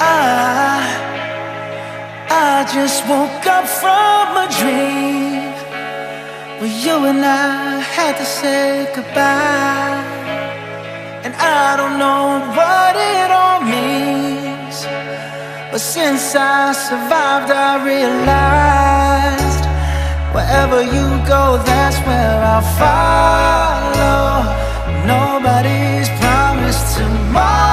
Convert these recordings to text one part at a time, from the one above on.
I, I just woke up from a dream where you and I had to say goodbye. And I don't know what it all means, but since I survived, I realized wherever you go, that's where I'll follow. Nobody's promised tomorrow.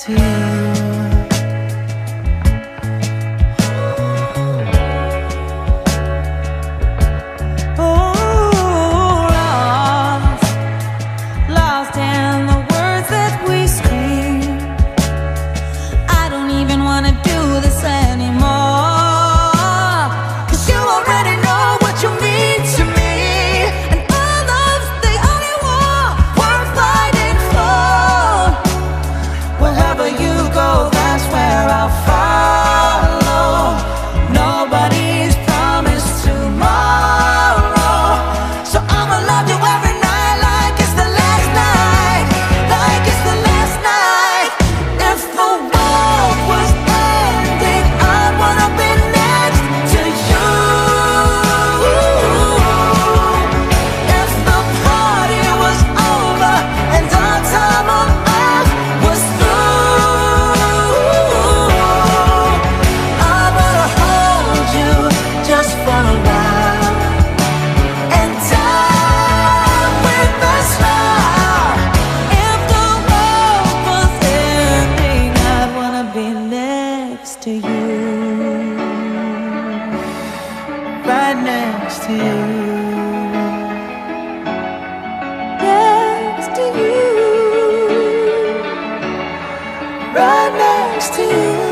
too next to you. Right next to you. Next to you. Right next to you.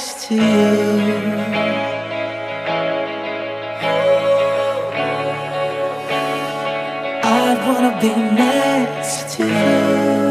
next to you. I'd wanna be next to you.